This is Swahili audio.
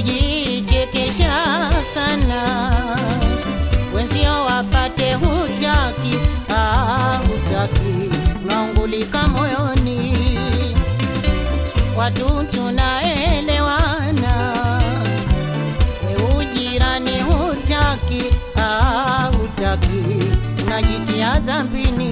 kujichekesha sana, wenzio wapate hutaki, ah, hutaki, unaungulika moyoni, watu tunaelewana, we ujirani hutaki, ah, hutaki, unajitia dhambini.